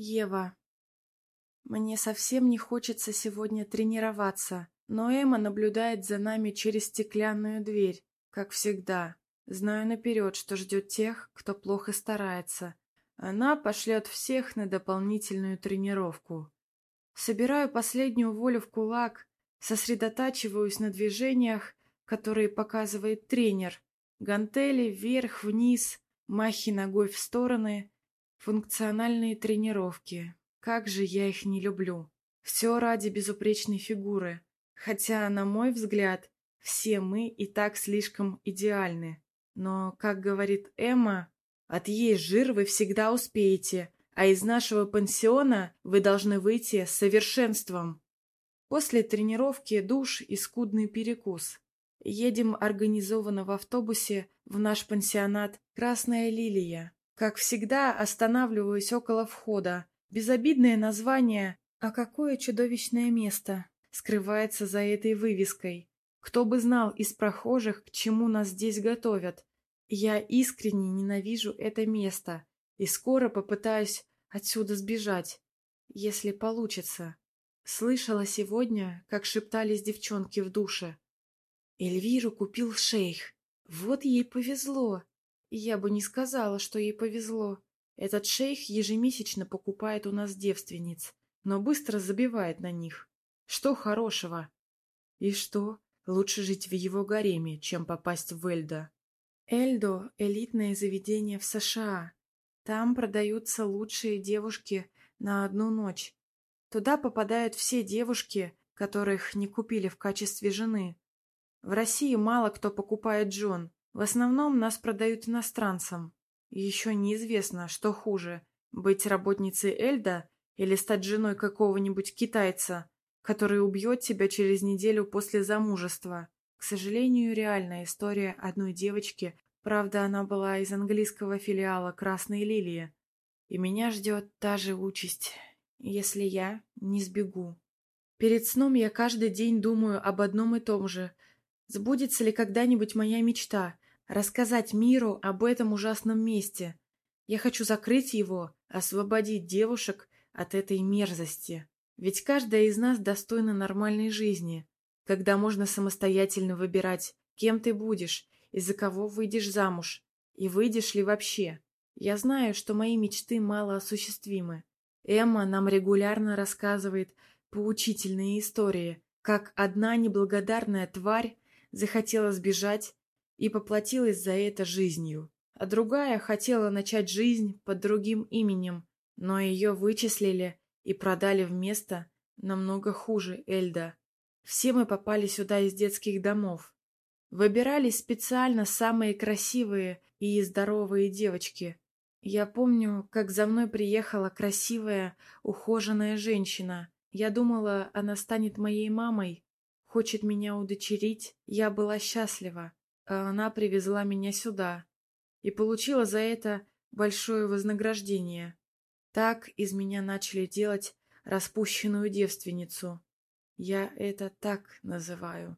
Ева. Мне совсем не хочется сегодня тренироваться, но Эмма наблюдает за нами через стеклянную дверь, как всегда. Знаю наперед, что ждет тех, кто плохо старается. Она пошлет всех на дополнительную тренировку. Собираю последнюю волю в кулак, сосредотачиваюсь на движениях, которые показывает тренер. Гантели вверх-вниз, махи ногой в стороны, функциональные тренировки. Как же я их не люблю. Все ради безупречной фигуры. Хотя, на мой взгляд, все мы и так слишком идеальны. Но, как говорит Эмма, отъесть жир вы всегда успеете, а из нашего пансиона вы должны выйти с совершенством. После тренировки душ и скудный перекус. Едем организованно в автобусе в наш пансионат «Красная лилия». Как всегда, останавливаюсь около входа. Безобидное название, а какое чудовищное место скрывается за этой вывеской. Кто бы знал из прохожих, к чему нас здесь готовят. Я искренне ненавижу это место и скоро попытаюсь отсюда сбежать, если получится. Слышала сегодня, как шептались девчонки в душе. Эльвиру купил шейх. Вот ей повезло. Я бы не сказала, что ей повезло. Этот шейх ежемесячно покупает у нас девственниц, но быстро забивает на них. Что хорошего? И что? Лучше жить в его гареме, чем попасть в Эльдо. Эльдо – элитное заведение в США. Там продаются лучшие девушки на одну ночь. Туда попадают все девушки, которых не купили в качестве жены. В России мало кто покупает Джон. В основном нас продают иностранцам. еще неизвестно, что хуже – быть работницей Эльда или стать женой какого-нибудь китайца, который убьет тебя через неделю после замужества. К сожалению, реальная история одной девочки, Правда, она была из английского филиала «Красной лилии». И меня ждет та же участь, если я не сбегу. Перед сном я каждый день думаю об одном и том же. Сбудется ли когда-нибудь моя мечта — рассказать миру об этом ужасном месте? Я хочу закрыть его, освободить девушек от этой мерзости. Ведь каждая из нас достойна нормальной жизни, когда можно самостоятельно выбирать, кем ты будешь, и за кого выйдешь замуж, и выйдешь ли вообще. Я знаю, что мои мечты мало осуществимы. Эмма нам регулярно рассказывает поучительные истории, как одна неблагодарная тварь захотела сбежать и поплатилась за это жизнью, а другая хотела начать жизнь под другим именем, но ее вычислили и продали в место намного хуже Эльда. Все мы попали сюда из детских домов, Выбирались специально самые красивые и здоровые девочки. Я помню, как за мной приехала красивая, ухоженная женщина. Я думала, она станет моей мамой, хочет меня удочерить. Я была счастлива, она привезла меня сюда и получила за это большое вознаграждение. Так из меня начали делать распущенную девственницу. Я это так называю.